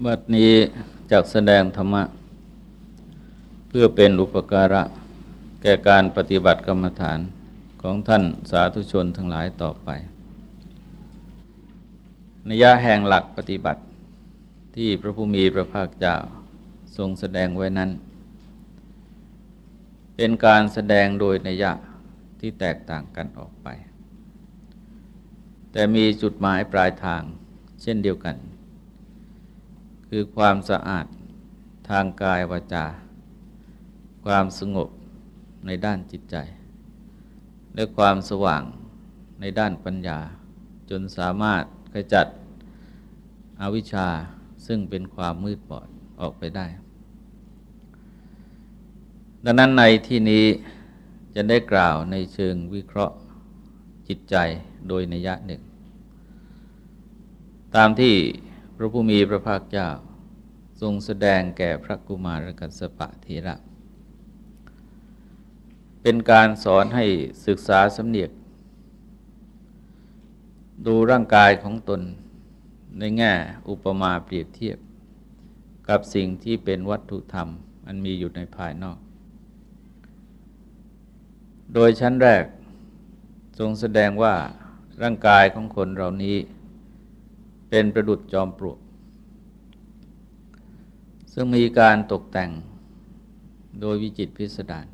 บัดนี้จากแสดงธรรมะ เพื่อเป็นอุปการะ แก่การปฏิบัติกรรมฐานของท่านสาธุชนทั้งหลายต่อไปนิยะแห่งหลักปฏิบัติที่พระผู้มีพระภาคเจ้าทรงแสดงไว้นั้น เป็นการแสดงโดยนิยะที่แตกต่างกันออกไป แต่มีจุดหมายปลายทางเช่นเดียวกัน คือความสะอาดทางกายวาจา ความสงบในด้านจิตใจ และความสว่างในด้านปัญญา จนสามารถขจัดอวิชชาซึ่งเป็นความมืดบอดออกไปได้ ดังนั้นในที่นี้จะได้กล่าวในเชิงวิเคราะห์จิตใจโดยนัยะหนึ่ง ตามที่พระผู้มีพระภาคเจ้า ทรงแสดงแก่พระกุมารกัสปะเทระ เป็นการสอนให้ศึกษาสำเนียก ดูร่างกายของตนในแง่อุปมาเปรียบเทียบ กับสิ่งที่เป็นวัตถุธรรม อันมีอยู่ในภายนอก โดยชั้นแรก ทรงแสดงว่าร่างกายของคนเหล่านี้ เป็นประดุจจอมปลวก ซึ่งมีการตกแต่งโดยวิจิตพิสดาร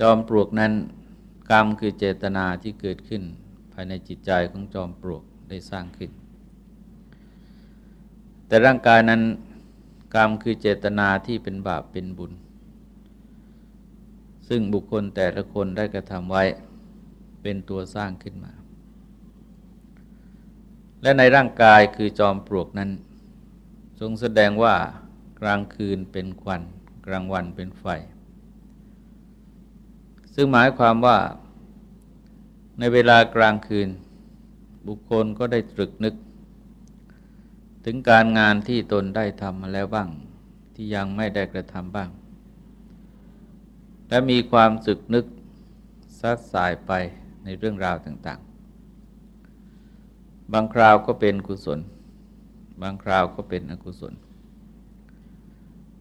จอมปลวกนั้นกรรมคือเจตนาที่เกิดขึ้น ภายในจิตใจของจอมปลวกได้สร้างขึ้น แต่ร่างกายนั้นกรรมคือเจตนาที่เป็นบาปเป็นบุญ ซึ่งบุคคลแต่ละคนได้กระทำไว้เป็นตัวสร้างขึ้นมา และในร่างกายคือจอมปลวกนั้น ทรงแสดงว่ากลางคืนเป็นควัน กลางวันเป็นไฟ ซึ่งหมายความว่าในเวลากลางคืน บุคคลก็ได้ตรึกนึก ถึงการงานที่ตนได้ทำมาแล้วบ้าง ที่ยังไม่ได้กระทำบ้าง และมีความสึกนึกซัดสายไปในเรื่องราวต่างๆ บางคราวก็เป็นกุศล บางคราวก็เป็นอกุศล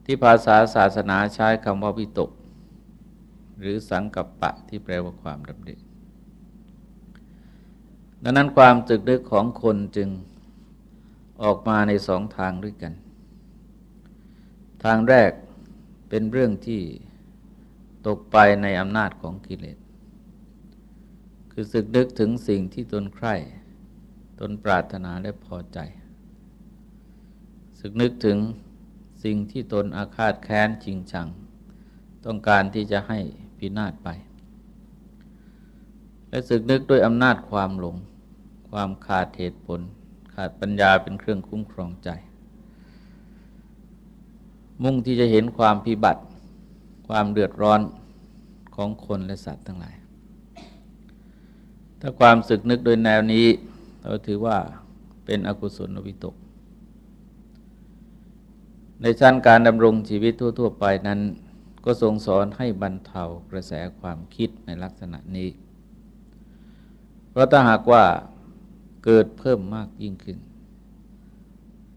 ที่ภาษาศาสนาใช้คำว่าวิตก หรือสังกัปปะที่แปลว่าความดำริดังนั้นความตึกนึกของคนจึงออกมาในสองทางด้วยกัน ทางแรกเป็นเรื่องที่ตกไปในอำนาจของกิเลส คือสึกนึกถึงสิ่งที่ตนใคร่ ตนปรารถนาและพอใจ สึกนึกถึงสิ่งที่ตนอาฆาตแค้นจริงจัง ต้องการที่จะให้พินาศไป และสึกนึกด้วยอำนาจความหลง ความขาดเหตุผล ขาดปัญญาเป็นเครื่องคุ้มครองใจ มุ่งที่จะเห็นความพิบัติ ความเดือดร้อนของคนและสัตว์ทั้งหลาย ถ้าความสึกนึกโดยแนวนี้ เราถือว่าเป็นอกุศลวิตก ในชั้นการดำรงชีวิตทั่ว ๆ ไปนั้น ก็ทรงสอนให้บรรเทากระแสความคิดในลักษณะนี้ เพราะถ้าหากว่าเกิดเพิ่มมากยิ่งขึ้น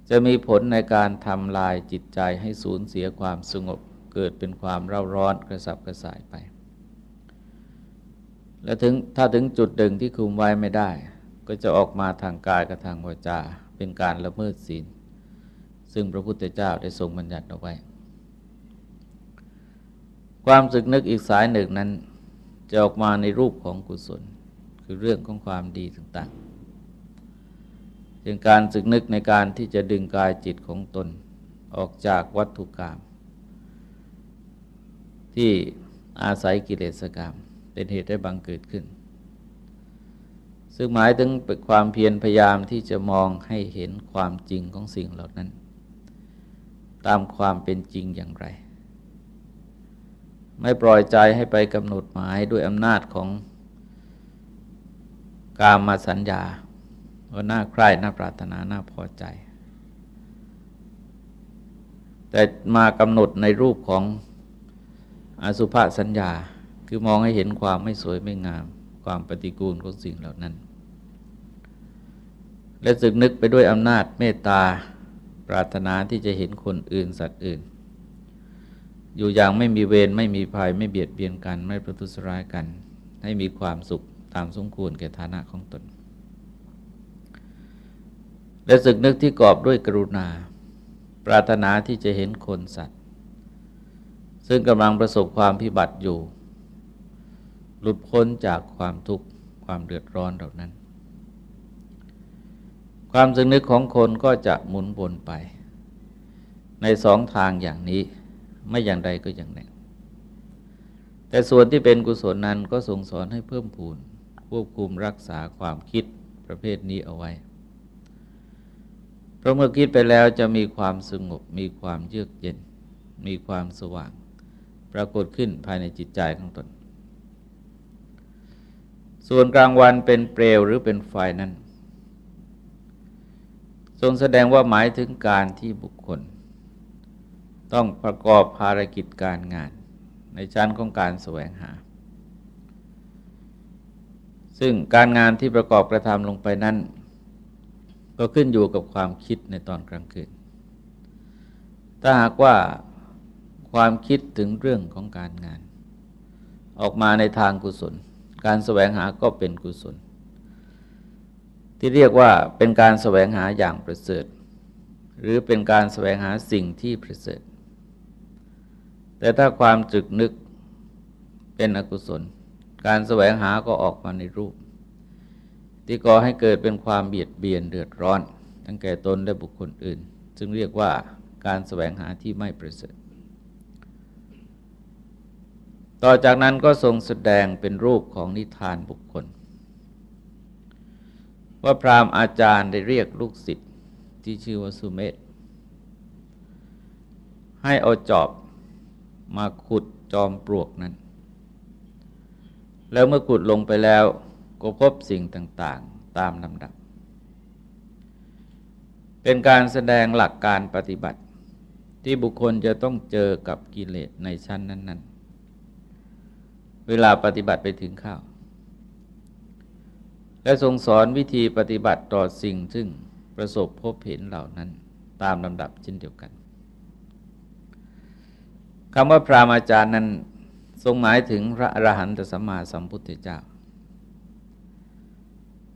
จะมีผลในการทำลายจิตใจให้สูญเสียความสงบ เกิดเป็นความเร่าร้อนกระสับกระส่ายไป และถึงถ้าถึงจุดดึงที่คุมไว้ไม่ได้ ก็จะออกมาทางกายกับทางวาจาเป็นการละเมิดศีล ซึ่งพระพุทธเจ้าได้ทรงบัญญัติเอาไว้ ความสึกนึกอีกสายหนึ่งนั้น จะออกมาในรูปของกุศล คือเรื่องของความดีต่างๆเป็นการสึกนึกในการที่จะดึงกายจิตของตนออกจากวัตถุกรรมที่อาศัยกิเลสกรรมเป็นเหตุให้บังเกิดขึ้น ซึ่งหมายถึงความเพียรพยายามที่จะมองให้เห็นความจริงของสิ่งเหล่านั้น ตามความเป็นจริงอย่างไร ไม่ปล่อยใจให้ไปกำหนดหมายด้วยอำนาจของกามาสัญญาว่าน่าใคร่น่าปรารถนาน่าพอใจ แต่มากำหนดในรูปของอสุภสัญญาคือมองให้เห็นความไม่สวยไม่งาม ความปฏิกูลของสิ่งเหล่านั้น และสึกนึกไปด้วยอำนาจเมตตา ปรารถนาที่จะเห็นคนอื่นสัตว์อื่น อยู่อย่างไม่มีเวรไม่มีภัยไม่เบียดเบียนกัน ไม่ประทุษร้ายกัน ให้มีความสุขตามสมควรแก่ฐานะของตน และสึกนึกที่กอบด้วยกรุณา ปรารถนาที่จะเห็นคนสัตว์ ซึ่งกำลังประสบความพิบัติอยู่ หลุดพ้นจากความทุกข์ความเดือดร้อนเหล่านั้น ความสึกนึกของคนก็จะหมุนวนไป ในสองทางอย่างนี้ไม่อย่างใดก็อย่างหนึ่ง แต่ส่วนที่เป็นกุศลนั้นก็ส่งสอนให้เพิ่มพูนควบคุมรักษาความคิดประเภทนี้เอาไว้ เพราะเมื่อคิดไปแล้วจะมีความสงบ มีความเยือกเย็น มีความสว่าง ปรากฏขึ้นภายในจิตใจของตน ส่วนกลางวันเป็นเปลวหรือเป็นไฟนั้น ทรงแสดงว่าหมายถึงการที่บุคคล ต้องประกอบภารกิจการงาน ในชั้นของการแสวงหา ซึ่งการงานที่ประกอบกระทำลงไปนั้น ก็ขึ้นอยู่กับความคิดในตอนกลางคืน ถ้าหากว่าความคิดถึงเรื่องของการงาน ออกมาในทางกุศล การแสวงหาก็เป็นกุศล ที่เรียกว่าเป็นการแสวงหาอย่างประเสริฐ หรือเป็นการแสวงหาสิ่งที่ประเสริฐ แต่ถ้าความจึกนึกเป็นอกุศล การแสวงหาก็ออกมาในรูป ที่ก่อให้เกิดเป็นความเบียดเบียนเดือดร้อน ทั้งแก่ตนและบุคคลอื่นจึงเรียกว่าการแสวงหาที่ไม่ประเสริฐต่อจากนั้นก็ทรงแสดงเป็นรูปของนิทานบุคคล ว่าพราหมณ์อาจารย์ได้เรียกลูกศิษย์ที่ชื่อว่าสุเมธให้เอาจอบมาขุดจอมปลวกนั้น แล้วเมื่อขุดลงไปแล้วก็พบสิ่งต่างๆตามลำดับ เป็นการแสดงหลักการปฏิบัติ ที่บุคคลจะต้องเจอกับกิเลสในชั้นนั้น ๆ เวลาปฏิบัติไปถึงข้าว และทรงสอนวิธีปฏิบัติต่อสิ่งซึ่งประสบพบเห็นเหล่านั้นตามลำดับเช่นเดียวกันคำว่าพรามอาจารย์นั้นทรงหมายถึงพระอรหันตสัมมาสัมพุทธเจ้า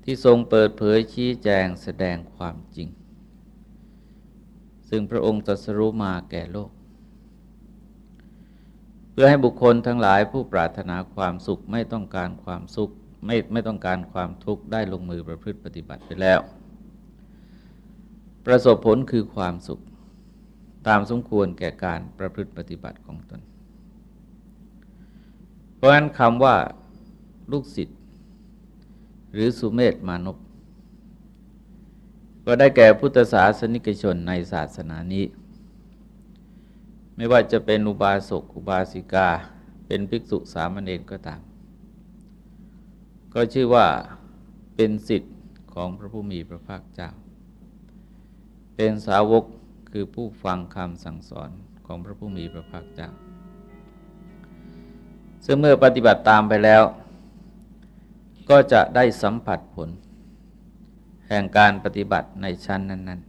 ที่ทรงเปิดเผยชี้แจงแสดงความจริง ซึ่งพระองค์ตรัสรู้มาแก่โลก เพื่อให้บุคคลทั้งหลายผู้ปรารถนาความสุขไม่ต้องการความสุข ไม่ไม่ต้องการความทุกข์ได้ลงมือประพฤติปฏิบัติไปแล้ว ประสบผลคือความสุข ตามสมควรแก่การประพฤติปฏิบัติของตน เพราะฉะนั้นคำว่าลูกศิษย์หรือสุเมธมานพก็ได้แก่พุทธศาสนิกชนในศาสนานี้ ไม่ว่าจะเป็นอุบาสกอุบาสิกา เป็นภิกษุสามเณรก็ตาม ก็ชื่อว่าเป็นสิทธิ์ของพระผู้มีพระภาคเจ้า เป็นสาวกคือผู้ฟังคำสั่งสอนของพระผู้มีพระภาคเจ้า ซึ่งเมื่อปฏิบัติตามไปแล้ว ก็จะได้สัมผัสผล แห่งการปฏิบัติในชั้นนั้น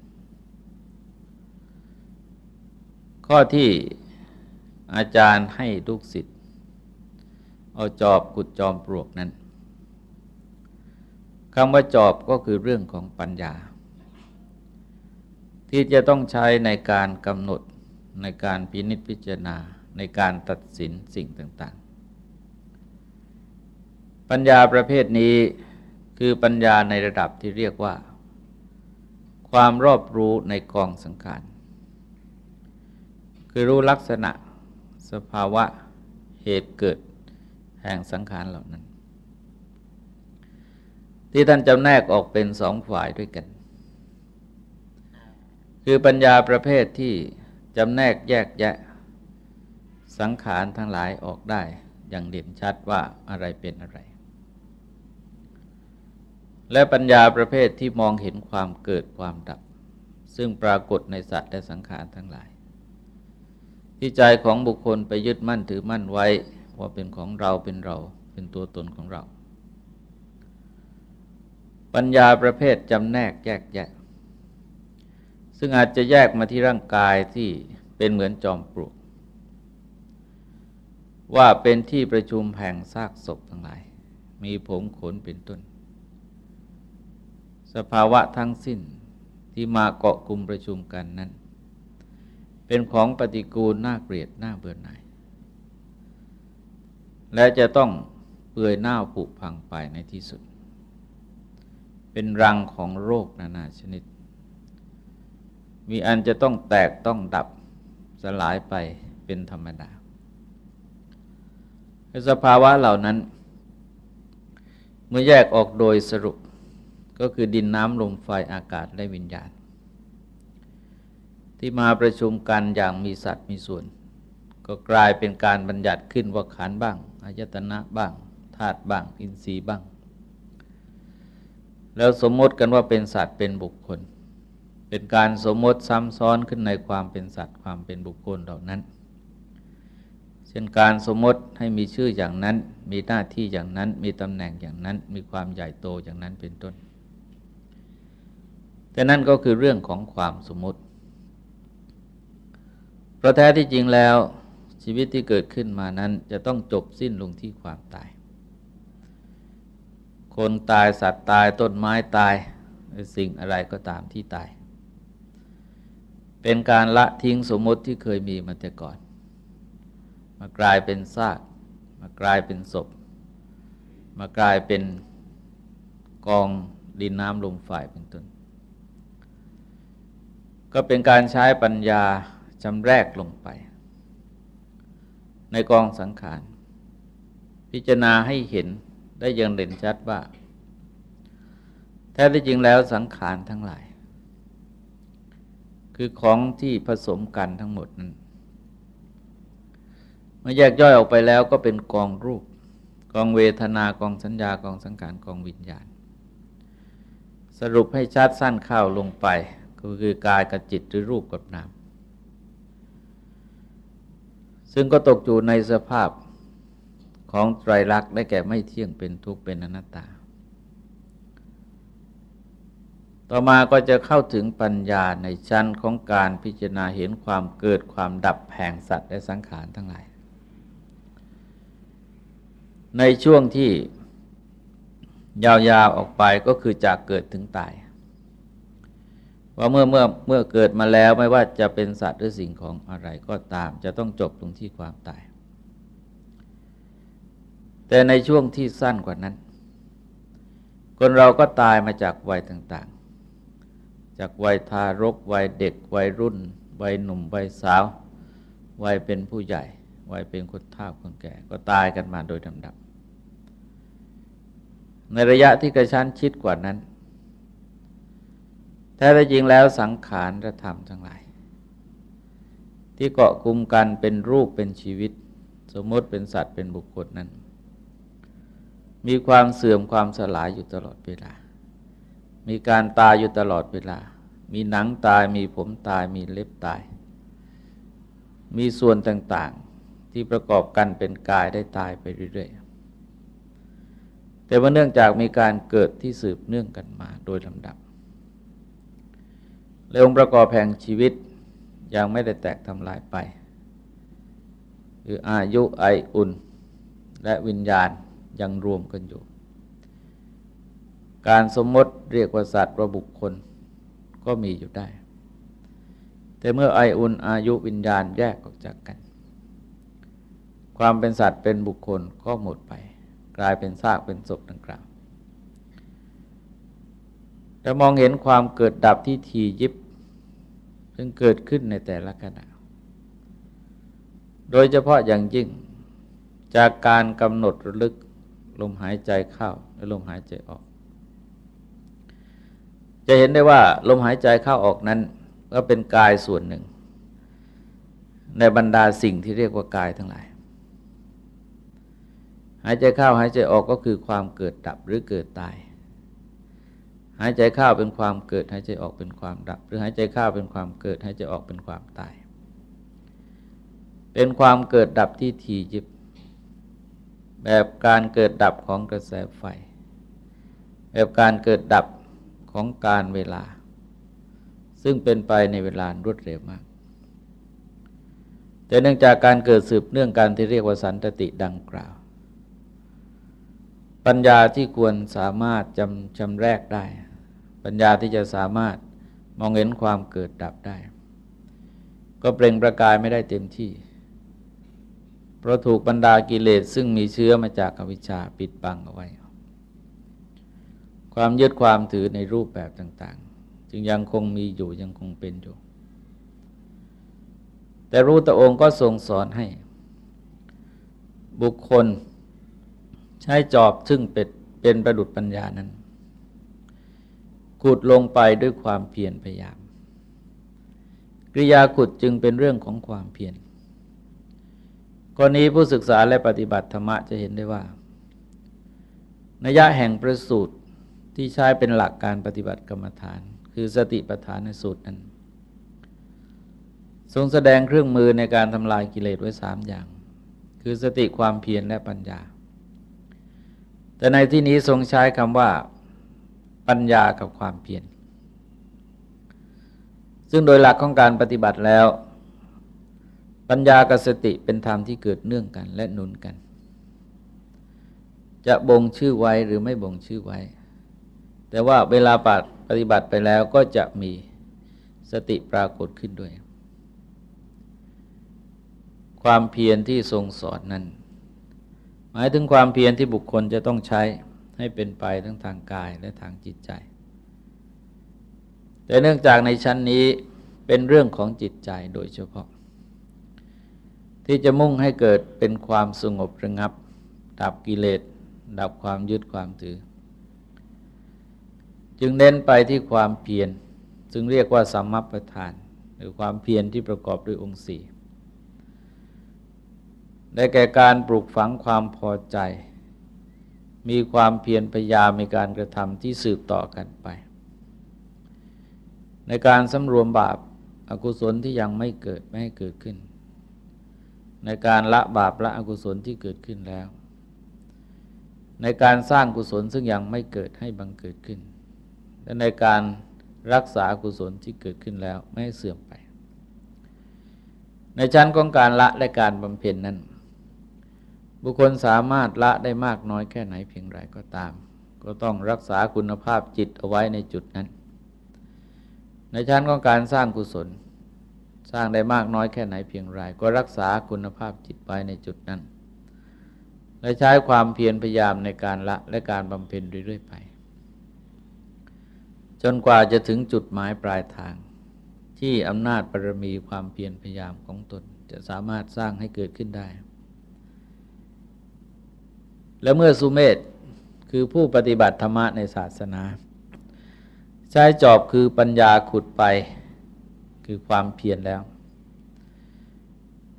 ๆ ข้อที่อาจารย์ให้ลูกศิษย์เอาจอบกุดจอมปลวกนั้น คำว่าจอบก็คือเรื่องของปัญญา ที่จะต้องใช้ในการกำหนดในการพินิจพิจารณาในการตัดสินสิ่งต่าง ๆ ปัญญาประเภทนี้คือปัญญาในระดับที่เรียกว่า ความรอบรู้ในกองสังขารคือรู้ลักษณะสภาวะเหตุเกิดแห่งสังขารเหล่านั้น ที่ท่านจำแนกออกเป็นสองฝ่ายด้วยกัน คือปัญญาประเภทที่จำแนกแยกแยะ สังขารทั้งหลายออกได้อย่างเด่นชัดว่าอะไรเป็นอะไร และปัญญาประเภทที่มองเห็นความเกิดความดับ ซึ่งปรากฏในสัตว์และสังขารทั้งหลาย ที่ใจของบุคคลไปยึดมั่นถือมั่นไว้ว่าเป็นของเราเป็นเราเป็นตัวตนของเรา ปัญญาประเภทจำแนกแยกแยะ ซึ่งอาจจะแยกมาที่ร่างกายที่เป็นเหมือนจอมปลวกว่าเป็นที่ประชุมแห่งซากศพทั้งหลาย มีผมขนเป็นต้น สภาวะทั้งสิ้นที่มาเกาะกลุ่มประชุมกันนั้น เป็นของปฏิกูลน่าเกลียดน่าเบื่อหน่ายและจะต้องเปื่อยเน่าผุพังไปในที่สุด เป็นรังของโรคนานาชนิด มีอันจะต้องแตกต้องดับสลายไปเป็นธรรมดาสภาวะเหล่านั้น เมื่อแยกออกโดยสรุปก็คือดินน้ำลมไฟอากาศและวิญญาณ ที่มาประชุมกันอย่างมีสัตว์มีส่วน ก็กลายเป็นการบัญญัติขึ้นว่าขันบ้างอายตนะบ้างธาตุบ้าง อินทรีย์บ้าง แล้วสมมติกันว่าเป็นสัตว์เป็นบุคคล เป็นการสมมติซ้ำซ้อนขึ้นในความเป็นสัตว์ความเป็นบุคคลเหล่านั้น เช่นการสมมติให้มีชื่ออย่างนั้น มีหน้าที่อย่างนั้น มีตำแหน่งอย่างนั้น มีความใหญ่โตอย่างนั้นเป็นต้น แต่นั่นก็คือเรื่องของความสมมติเพราะแท้ที่จริงแล้วชีวิตที่เกิดขึ้นมานั้นจะต้องจบสิ้นลงที่ความตาย คนตายสัตว์ตายต้นไม้ตายสิ่งอะไรก็ตามที่ตาย เป็นการละทิ้งสมมติที่เคยมีมาแต่ก่อน มากลายเป็นซาก มากลายเป็นศพ มากลายเป็นกองดินน้ำลมไฟเป็นต้น ก็เป็นการใช้ปัญญาจำแรกลงไป ในกองสังขาร พิจารณาให้เห็น ได้ย่างเด่นชัดว่า แท้ที่จริงแล้วสังขารทั้งหลาย คือของที่ผสมกันทั้งหมดนั้นเมื่อแยกย่อยออกไปแล้วก็เป็นกองรูป กองเวทนากองสัญญากองสังขารกองวิญญาณ สรุปให้ชัดสั้นเข้าลงไปก็คือกายกับจิตหรือรูปกับนาม ซึ่งก็ตกอยู่ในสภาพ ของไตรลักษณ์ได้แก่ไม่เที่ยงเป็นทุกข์เป็นอนัตตา ต่อมาก็จะเข้าถึงปัญญาในชั้นของการพิจารณาเห็นความเกิดความดับแห่งสัตว์และสังขารทั้งหลาย ในช่วงที่ยาวๆออกไปก็คือจากเกิดถึงตาย ว่าเมื่อเมื่อเมื่อเกิดมาแล้วไม่ว่าจะเป็นสัตว์หรือสิ่งของอะไรก็ตาม จะต้องจบตรงที่ความตาย แต่ในช่วงที่สั้นกว่านั้น คนเราก็ตายมาจากวัยต่างๆ จากวัยทารก วัยเด็ก วัยรุ่น วัยหนุ่ม วัยสาว วัยเป็นผู้ใหญ่ วัยเป็นคนเฒ่าคนแก่ ก็ตายกันมาโดยลำดับ ในระยะที่กระชั้นชิดกว่านั้น แท้จริงแล้วสังขารธรรมทั้งหลาย ที่เกาะกลุ่มกันเป็นรูปเป็นชีวิต สมมติเป็นสัตว์เป็นบุคคลนั้น มีความเสื่อมความสลายอยู่ตลอดเวลา มีการตายอยู่ตลอดเวลา มีหนังตาย มีผมตาย มีเล็บตาย มีส่วนต่างๆ ที่ประกอบกันเป็นกายได้ตายไปเรื่อยๆ แต่ว่าเนื่องจากมีการเกิดที่สืบเนื่องกันมาโดยลำดับและองค์ประกอบแห่งชีวิตยังไม่ได้แตกทำลายไป คืออายุไออุ่น และวิญญาณ ยังรวมกันอยู่ การสมมติเรียกว่าสัตว์ว่าบุคคลก็มีอยู่ได้ แต่เมื่อไออุนอายุวิญญาณแยกออกจากกัน ความเป็นสัตว์เป็นบุคคลก็หมดไป กลายเป็นซากเป็นศพดังกล่าวแต่มองเห็นความเกิดดับที่ทียิบ ซึ่งเกิดขึ้นในแต่ละขณะ โดยเฉพาะอย่างยิ่งจากการกำหนดระลึก ลมหายใจเข้าและลมหายใจออก จะเห็นได้ว่าลมหายใจเข้าออกนั้น ก็เป็นกายส่วนหนึ่ง ในบรรดาสิ่งที่เรียกว่ากายทั้งหลาย หายใจเข้าหายใจออกก็คือความเกิดดับหรือเกิดตาย หายใจเข้าเป็นความเกิดหายใจออกเป็นความดับ หรือหายใจเข้าเป็นความเกิดหายใจออกเป็นความตาย เป็นความเกิดดับที่ทียิบ แบบการเกิดดับของกระแสไฟ แบบการเกิดดับของการเวลา ซึ่งเป็นไปในเวลารวดเร็วมาก แต่เนื่องจากการเกิดสืบเนื่องการที่เรียกว่าสันตติดังกล่าว ปัญญาที่ควรสามารถจำจำแรกได้ ปัญญาที่จะสามารถมองเห็นความเกิดดับได้ ก็เปล่งประกายไม่ได้เต็มที่ เพราะถูกบรรดากิเลสซึ่งมีเชื้อมาจากอวิชชาปิดบังเอาไว้ ความยึดความถือในรูปแบบต่าง ๆ จึงยังคงมีอยู่ยังคงเป็นอยู่ แต่รู้ตะองค์ก็ทรงสอนให้ บุคคลใช้จอบซึ่งเป็นเป็นประดุษปัญญานั้นขุดลงไปด้วยความเพียรพยายาม กริยาขุดจึงเป็นเรื่องของความเพียร กรณีผู้ศึกษาและปฏิบัติธรรมะจะเห็นได้ว่านัยะแห่งประสูตรที่ใช้เป็นหลักการปฏิบัติกรรมฐาน คือสติปัฏฐานในสูตรนั้น ทรงแสดงเครื่องมือในการทำลายกิเลสไว้สามอย่าง คือสติความเพียรและปัญญา แต่ในที่นี้ทรงใช้คำว่า ปัญญากับความเพียรซึ่งโดยหลักของการปฏิบัติแล้ว ปัญญากับสติเป็นธรรมที่เกิดเนื่องกันและหนุนกัน จะบ่งชื่อไว้หรือไม่บ่งชื่อไว้ แต่ว่าเวลาปฏิบัติไปแล้วก็จะมีสติปรากฏขึ้นด้วย ความเพียรที่ทรงสอนนั้น หมายถึงความเพียรที่บุคคลจะต้องใช้ให้เป็นไปทั้งทางกายและทางจิตใจ แต่เนื่องจากในชั้นนี้เป็นเรื่องของจิตใจโดยเฉพาะ ที่จะมุ่งให้เกิดเป็นความสงบระงับ ดับกิเลส ดับความยึดความถือ จึงเน้นไปที่ความเพียรซึ่งเรียกว่าสัมมัปทาน หรือความเพียรที่ประกอบด้วยองค์สี่ได้แก่การปลูกฝังความพอใจ มีความเพียรพยายามในการกระทำที่สืบต่อกันไป ในการสำรวมบาปอากุศลที่ยังไม่เกิดไม่ให้เกิดขึ้น ในการละบาปละอกุศลที่เกิดขึ้นแล้ว ในการสร้างกุศลซึ่งยังไม่เกิดให้บังเกิดขึ้น และในการรักษากุศลที่เกิดขึ้นแล้วไม่ให้เสื่อมไป ในชั้นของการละและการบำเพ็ญนั้น บุคคลสามารถละได้มากน้อยแค่ไหนเพียงไรก็ตาม ก็ต้องรักษาคุณภาพจิตเอาไว้ในจุดนั้น ในชั้นของการสร้างกุศล สร้างได้มากน้อยแค่ไหนเพียงไรก็รักษาคุณภาพจิตไว้ในจุดนั้น และใช้ความเพียรพยายามในการละและการบำเพ็ญเรื่อยๆไป จนกว่าจะถึงจุดหมายปลายทาง ที่อำนาจบารมีความเพียรพยายามของตนจะสามารถสร้างให้เกิดขึ้นได้ และเมื่อสุเมธคือผู้ปฏิบัติธรรมะในศาสนา ใช้จอบคือปัญญาขุดไป คือความเพียรแล้ว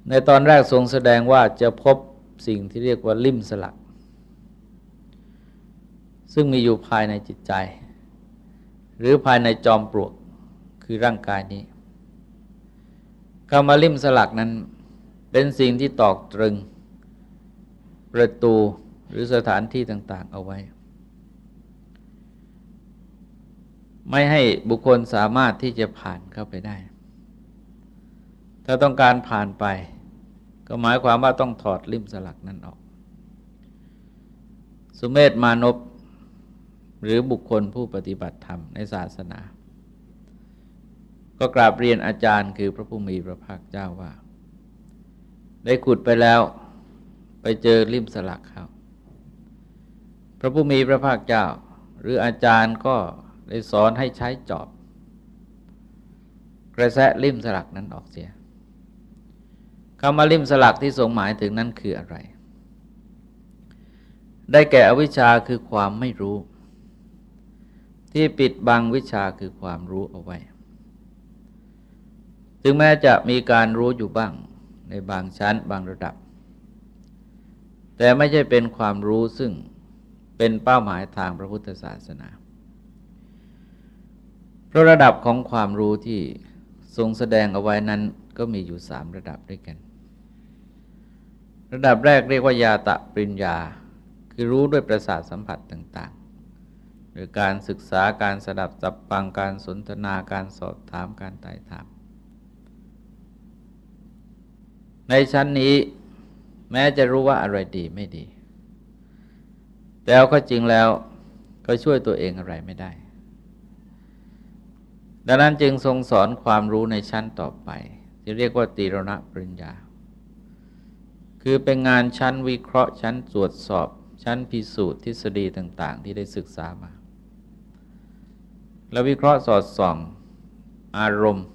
ในตอนแรกทรงแสดงว่าจะพบสิ่งที่เรียกว่าลิ่มสลัก ซึ่งมีอยู่ภายในจิตใจ หรือภายในจอมปลวกคือร่างกายนี้คำว่าลิ่มสลักนั้นเป็นสิ่งที่ตอกตรึง ประตูหรือสถานที่ต่าง ๆ เอาไว้ ไม่ให้บุคคลสามารถที่จะผ่านเข้าไปได้ ถ้าต้องการผ่านไป ก็หมายความว่าต้องถอดลิ่มสลักนั้นออก สุเมธมานพหรือบุคคลผู้ปฏิบัติธรรมในศาสนา ก็กราบเรียนอาจารย์คือพระผู้มีพระภาคเจ้าว่า ได้ขุดไปแล้วไปเจอลิ่มสลักเขาพระผู้มีพระภาคเจ้า หรืออาจารย์ก็ได้สอนให้ใช้จอบ กระแสลิ่มสลักนั้นออกเสีย คำว่าลิมสลักที่ทรงหมายถึงนั้นคืออะไร ได้แก่อวิชชาคือความไม่รู้ ที่ปิดบังวิชาคือความรู้เอาไว้ ถึงแม้จะมีการรู้อยู่บ้างในบางชั้นบางระดับ แต่ไม่ใช่เป็นความรู้ซึ่งเป็นเป้าหมายทางพระพุทธศาสนา เพราะระดับของความรู้ที่ทรงแสดงเอาไว้นั้นก็มีอยู่สามระดับด้วยกัน ระดับแรกเรียกว่ายาตะปริญญา คือรู้ด้วยประสาทสัมผัสต่างหรือการศึกษาการสดับจับฟังการสนทนาการสอบถามการไต่ถาม ในชั้นนี้แม้จะรู้ว่าอะไรดีไม่ดี แต่เอาก็จริงแล้วก็ช่วยตัวเองอะไรไม่ได้ ดังนั้นจึงทรงสอนความรู้ในชั้นต่อไป ที่เรียกว่าตีรณปริญญา คือเป็นงานชั้นวิเคราะห์ชั้นตรวจสอบ ชั้นพิสูจน์ทฤษฎีต่าง ๆ ที่ได้ศึกษามา แล้ววิเคราะห์สอดส่อง อารมณ์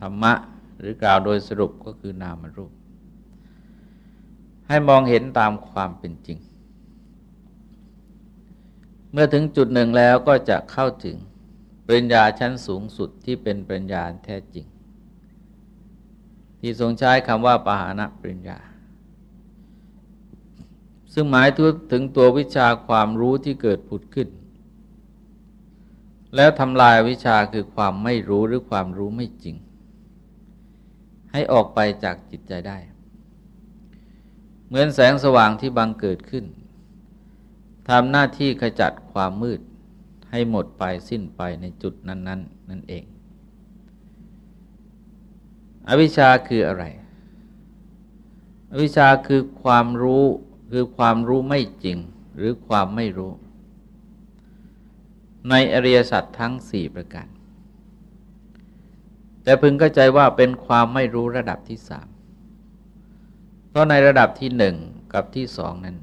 ธรรมะ หรือกล่าวโดยสรุปก็คือนามรูป ให้มองเห็นตามความเป็นจริง เมื่อถึงจุดหนึ่งแล้วก็จะเข้าถึงปริญญาชั้นสูงสุดที่เป็นปริญญาแท้จริง ที่ทรงใช้คำว่าปหานะปริญญา ซึ่งหมายถึงตัววิชาความรู้ที่เกิดผุดขึ้น แล้วทำลายวิชาคือความไม่รู้หรือความรู้ไม่จริง ให้ออกไปจากจิตใจได้ เหมือนแสงสว่างที่บังเกิดขึ้นทำหน้าที่ขจัดความมืดให้หมดไปสิ้นไปในจุดนั้น ๆนนนั่นเอง อวิชชาคืออะไร อวิชชาคือความรู้ คือความรู้ไม่จริงหรือความไม่รู้ ในอริยสัจทั้งสี่ประการ แต่พึงเข้าใจว่าเป็นความไม่รู้ระดับที่สามเพราะในระดับที่หนึ่งกับที่สองนั้น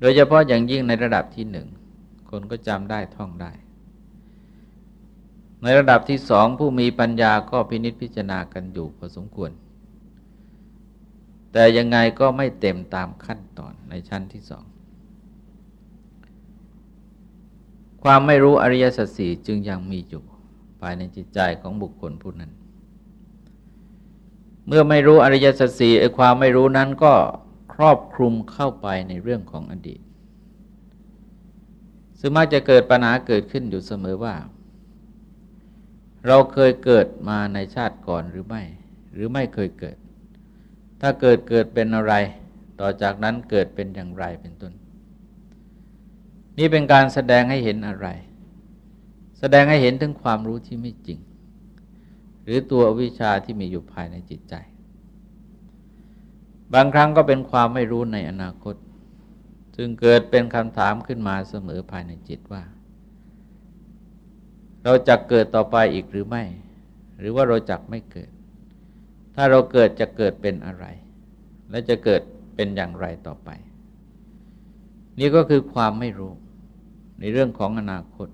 โดยเฉพาะอย่างยิ่งในระดับที่หนึ่งคนก็จำได้ท่องได้ ในระดับที่สองผู้มีปัญญาก็พินิจพิจารณากันอยู่พอสมควร แต่ยังไงก็ไม่เต็มตามขั้นตอนในชั้นที่สอง ความไม่รู้อริยสัจสี่จึงยังมีอยู่ภายในจิตใจของบุคคลผู้นั้น เมื่อไม่รู้อริยสัจสี่ไอ้ความไม่รู้นั้นก็ครอบคลุมเข้าไปในเรื่องของอดีต ซึ่งมักจะเกิดปัญหาเกิดขึ้นอยู่เสมอว่า เราเคยเกิดมาในชาติก่อนหรือไม่ หรือไม่เคยเกิด ถ้าเกิดเกิดเป็นอะไร ต่อจากนั้นเกิดเป็นอย่างไรเป็นต้น นี่เป็นการแสดงให้เห็นอะไร แสดงให้เห็นถึงความรู้ที่ไม่จริง หรือตัววิชาที่มีอยู่ภายในจิตใจ บางครั้งก็เป็นความไม่รู้ในอนาคต จึงเกิดเป็นคำถามขึ้นมาเสมอภายในจิตว่า เราจะเกิดต่อไปอีกหรือไม่ หรือว่าเราจะไม่เกิด ถ้าเราเกิดจะเกิดเป็นอะไร และจะเกิดเป็นอย่างไรต่อไป นี่ก็คือความไม่รู้ ในเรื่องของอนาคต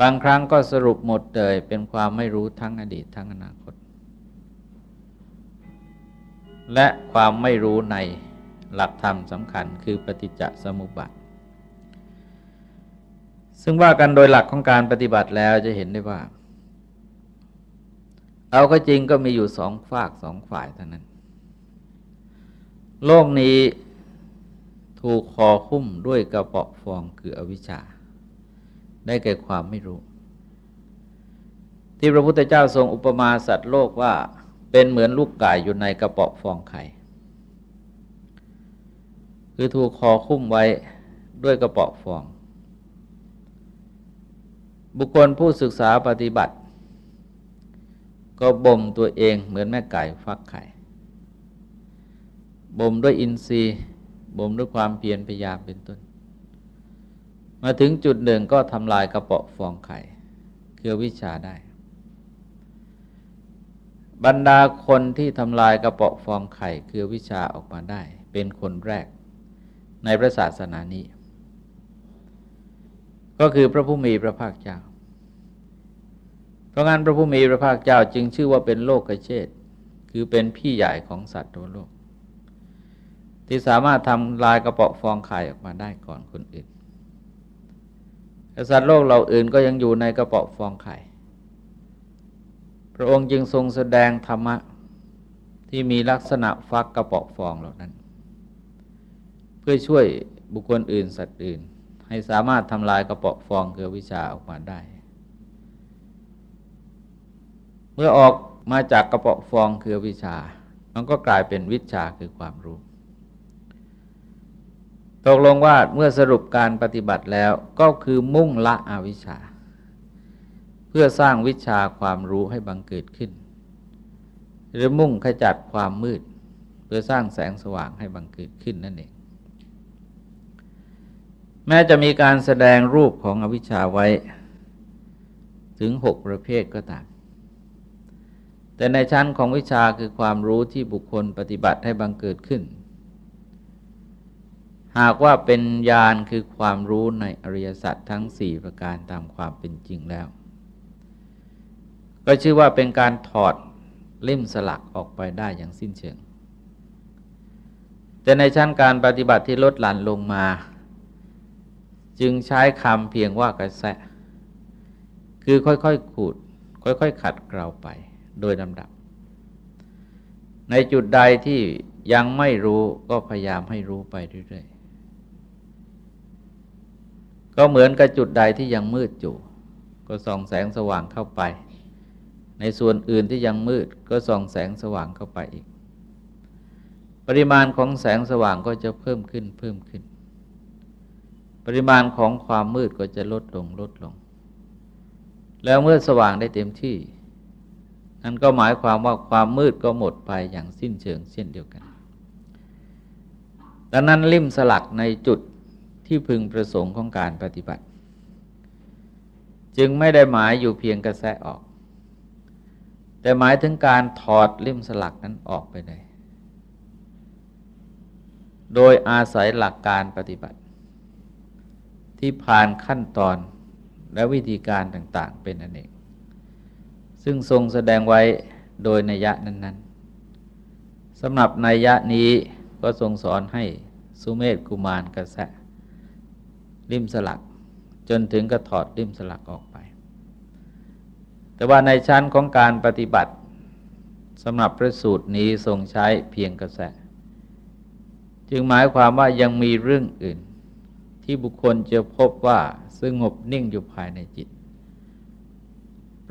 บางครั้งก็สรุปหมดเลยเป็นความไม่รู้ทั้งอดีตทั้งอนาคต และความไม่รู้ในหลักธรรมสำคัญคือปฏิจจสมุปบาทซึ่งว่ากันโดยหลักของการปฏิบัติแล้วจะเห็นได้ว่า เอาก็จริงก็มีอยู่สองฝากสองฝ่ายเท่านั้น โลกนี้ถูกคอคุ้มด้วยกระเปาะฟองคืออวิชชา ได้แก่ความไม่รู้ ที่พระพุทธเจ้าทรงอุปมาสัตว์โลกว่าเป็นเหมือนลูกไก่อยู่ในกระเปาะฟองไข่ คือถูกคอคุ้มไว้ด้วยกระเปาะฟอง บุคคลผู้ศึกษาปฏิบัติ ก็บ่มตัวเองเหมือนแม่ไก่ฟักไข่บ่มด้วยอินทรีย์บ่มด้วยความเพียรพยายามเป็นต้น มาถึงจุดหนึ่งก็ทำลายกระเปาะฟองไข่คือวิชาได้ บรรดาคนที่ทำลายกระเปาะฟองไข่คือวิชาออกมาได้ เป็นคนแรกในพระศาสนานี้ ก็คือพระผู้มีพระภาคเจ้า เพราะงั้นพระผู้มีพระภาคเจ้าจึงชื่อว่าเป็นโลกกเชษคือเป็นพี่ใหญ่ของสัตว์ทั่วโลก ที่สามารถทำลายกระเปาะฟองไข่ออกมาได้ก่อนคนอื่นสัตว์โลกเราอื่นก็ยังอยู่ในกระเปาะฟองไข่ พระองค์จึงทรงแสดงธรรมะที่มีลักษณะฟักกระเปาะฟองเหล่านั้น เพื่อช่วยบุคคลอื่นสัตว์อื่น ให้สามารถทำลายกระเปาะฟองคือวิชาออกมาได้ เมื่อออกมาจากกระเปาะฟองคือวิชา มันก็กลายเป็นวิชาคือความรู้ ตกลงว่าเมื่อสรุปการปฏิบัติแล้วก็คือมุ่งละอวิชชา เพื่อสร้างวิชาความรู้ให้บังเกิดขึ้น หรือมุ่งขจัดความมืด เพื่อสร้างแสงสว่างให้บังเกิดขึ้นนั่นเองแม้จะมีการแสดงรูปของอวิชชาไว้ ถึงหกประเภทก็ตาม แต่ในชั้นของวิชาคือความรู้ที่บุคคลปฏิบัติให้บังเกิดขึ้น หากว่าเป็นญาณคือความรู้ในอริยสัจทั้งสี่ประการตามความเป็นจริงแล้ว ก็ชื่อว่าเป็นการถอดเล่มสลักออกไปได้อย่างสิ้นเชิง แต่ในชั้นการปฏิบัติที่ลดหลั่นลงมา จึงใช้คำเพียงว่ากระแส คือค่อยๆขูด ค่อยๆ ขัดเกลาไป โดยลำดับ ในจุดใดที่ยังไม่รู้ก็พยายามให้รู้ไปเรื่อยๆ ก็เหมือนกับจุดใดที่ยังมืดอยู่ ก็ส่องแสงสว่างเข้าไป ในส่วนอื่นที่ยังมืดก็ส่องแสงสว่างเข้าไปอีก ปริมาณของแสงสว่างก็จะเพิ่มขึ้นเพิ่มขึ้น ปริมาณของความมืดก็จะลดลงลดลง แล้วเมื่อสว่างได้เต็มที่ นั่นก็หมายความว่าความมืดก็หมดไปอย่างสิ้นเชิงเช่นเดียวกัน ดังนั้นลิ่มสลักในจุดที่พึงประสงค์ของการปฏิบัติ จึงไม่ได้หมายอยู่เพียงกระแสออก แต่หมายถึงการถอดลิ่มสลักนั้นออกไปเลย โดยอาศัยหลักการปฏิบัติ ที่ผ่านขั้นตอนและวิธีการต่าง ๆ เป็นอนเอง ซึ่งทรงแสดงไว้โดยนัยยะนั้น ๆสำหรับนัยยะนี้ก็ทรงสอนให้สุเมธกุมารกระแสริมสลัก จนถึงก็ถอดริมสลักออกไป แต่ว่าในชั้นของการปฏิบัติสำหรับพระสูตรนี้ทรงใช้เพียงกระแส จึงหมายความว่ายังมีเรื่องอื่น ที่บุคคลจะพบว่าสงบนิ่งอยู่ภายในจิต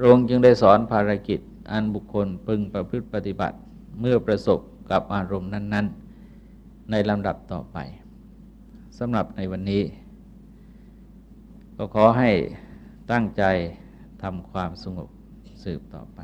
พระองค์จึงได้สอนภารกิจ อันบุคคลพึงประพฤติปฏิบัติเมื่อประสบกับอารมณ์นั้น ๆ ในลำดับต่อไปสำหรับในวันนี้ ก็ขอให้ตั้งใจทำความสงบสืบต่อไป